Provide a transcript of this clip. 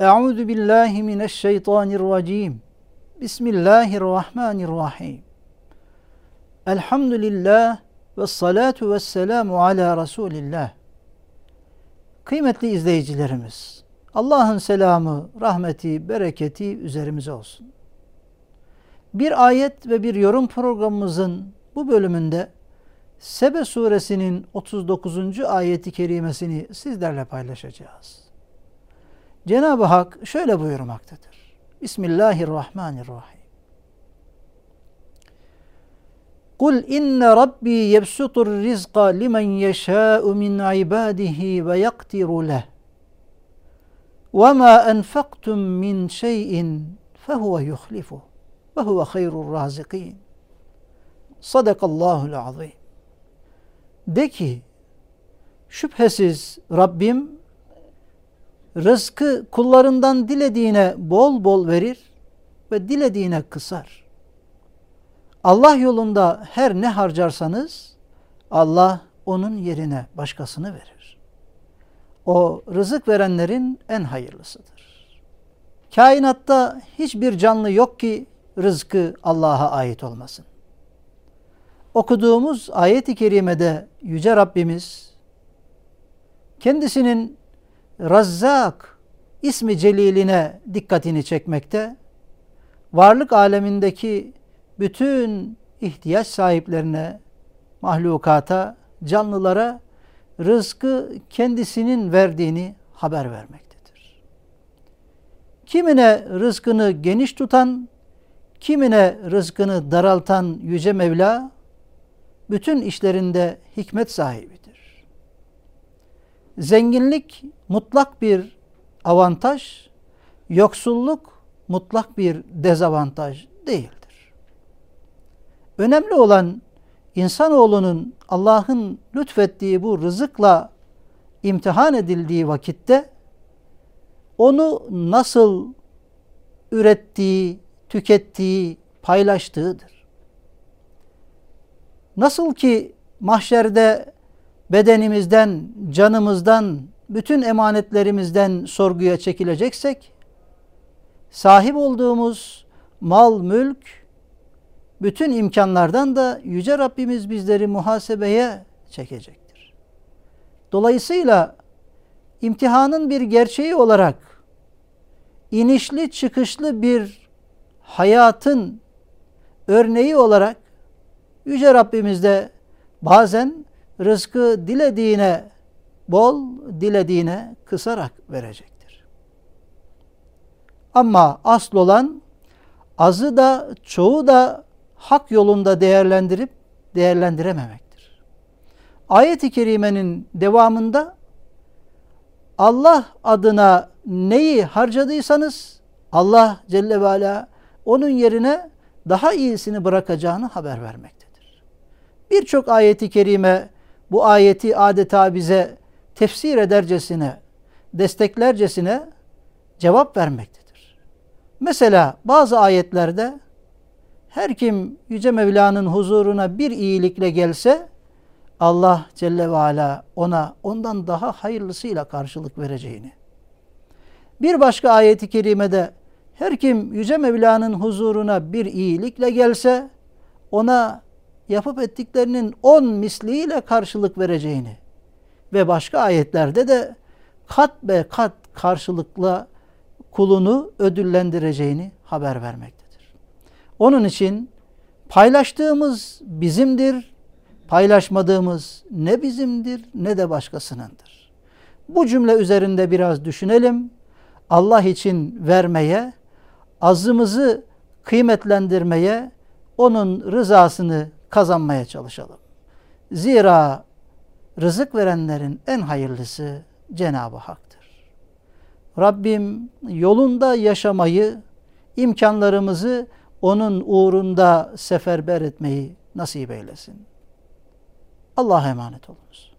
Euzu billahi mineşşeytanirracim. Bismillahirrahmanirrahim. Elhamdülillah ve salatu ve selamu ala Resulillah. Kıymetli izleyicilerimiz, Allah'ın selamı, rahmeti, bereketi üzerimize olsun. Bir ayet ve bir yorum programımızın bu bölümünde Sebe suresinin 39. ayeti kerimesini sizlerle paylaşacağız. Cenab-ı Hak şöyle buyurmaktadır. Bismillahirrahmanirrahim. Kul inne rabbi yebsutur rizqa limen yeşâ'u min ibadihi ve yaktiru leh. Ve ma enfaktum min şeyin fehuve yuhlifuh ve huve hayrur razikin. Sadakallahul azim. De ki şüphesiz Rabbim rızkı kullarından dilediğine bol bol verir ve dilediğine kısar. Allah yolunda her ne harcarsanız Allah onun yerine başkasını verir. O rızık verenlerin en hayırlısıdır. Kainatta hiçbir canlı yok ki rızkı Allah'a ait olmasın. Okuduğumuz ayet-i kerimede Yüce Rabbimiz kendisinin Razzak ismi celiline dikkatini çekmekte, varlık alemindeki bütün ihtiyaç sahiplerine, mahlukata, canlılara rızkı kendisinin verdiğini haber vermektedir. Kimine rızkını geniş tutan, kimine rızkını daraltan Yüce Mevla, bütün işlerinde hikmet sahibidir. Zenginlik mutlak bir avantaj, yoksulluk mutlak bir dezavantaj değildir. Önemli olan insanoğlunun Allah'ın lütfettiği bu rızıkla imtihan edildiği vakitte onu nasıl ürettiği, tükettiği, paylaştığıdır. Nasıl ki mahşerde bedenimizden, canımızdan, bütün emanetlerimizden sorguya çekileceksek, sahip olduğumuz mal, mülk, bütün imkanlardan da Yüce Rabbimiz bizleri muhasebeye çekecektir. Dolayısıyla imtihanın bir gerçeği olarak inişli çıkışlı bir hayatın örneği olarak Yüce Rabbimiz de bazen rızkı dilediğine bol, dilediğine kısarak verecektir. Ama asıl olan azı da çoğu da hak yolunda değerlendirip değerlendirememektir. Ayet-i kerimenin devamında Allah adına neyi harcadıysanız Allah Celle ve Ala onun yerine daha iyisini bırakacağını haber vermektedir. Birçok ayeti kerime bu ayeti adeta bize tefsir edercesine, desteklercesine cevap vermektedir. Mesela bazı ayetlerde her kim Yüce Mevla'nın huzuruna bir iyilikle gelse Allah Celle ve Ala ona ondan daha hayırlısıyla karşılık vereceğini. Bir başka ayeti kerimede her kim Yüce Mevla'nın huzuruna bir iyilikle gelse ona yapıp ettiklerinin on misliyle karşılık vereceğini ve başka ayetlerde de kat be kat karşılıkla kulunu ödüllendireceğini haber vermektedir. Onun için paylaştığımız bizimdir, paylaşmadığımız ne bizimdir ne de başkasınındır. Bu cümle üzerinde biraz düşünelim. Allah için vermeye, azımızı kıymetlendirmeye, onun rızasını kazanmaya çalışalım. Zira rızık verenlerin en hayırlısı Cenab-ı Hak'tır. Rabbim yolunda yaşamayı, imkanlarımızı onun uğrunda seferber etmeyi nasip eylesin. Allah'a emanet olunuz.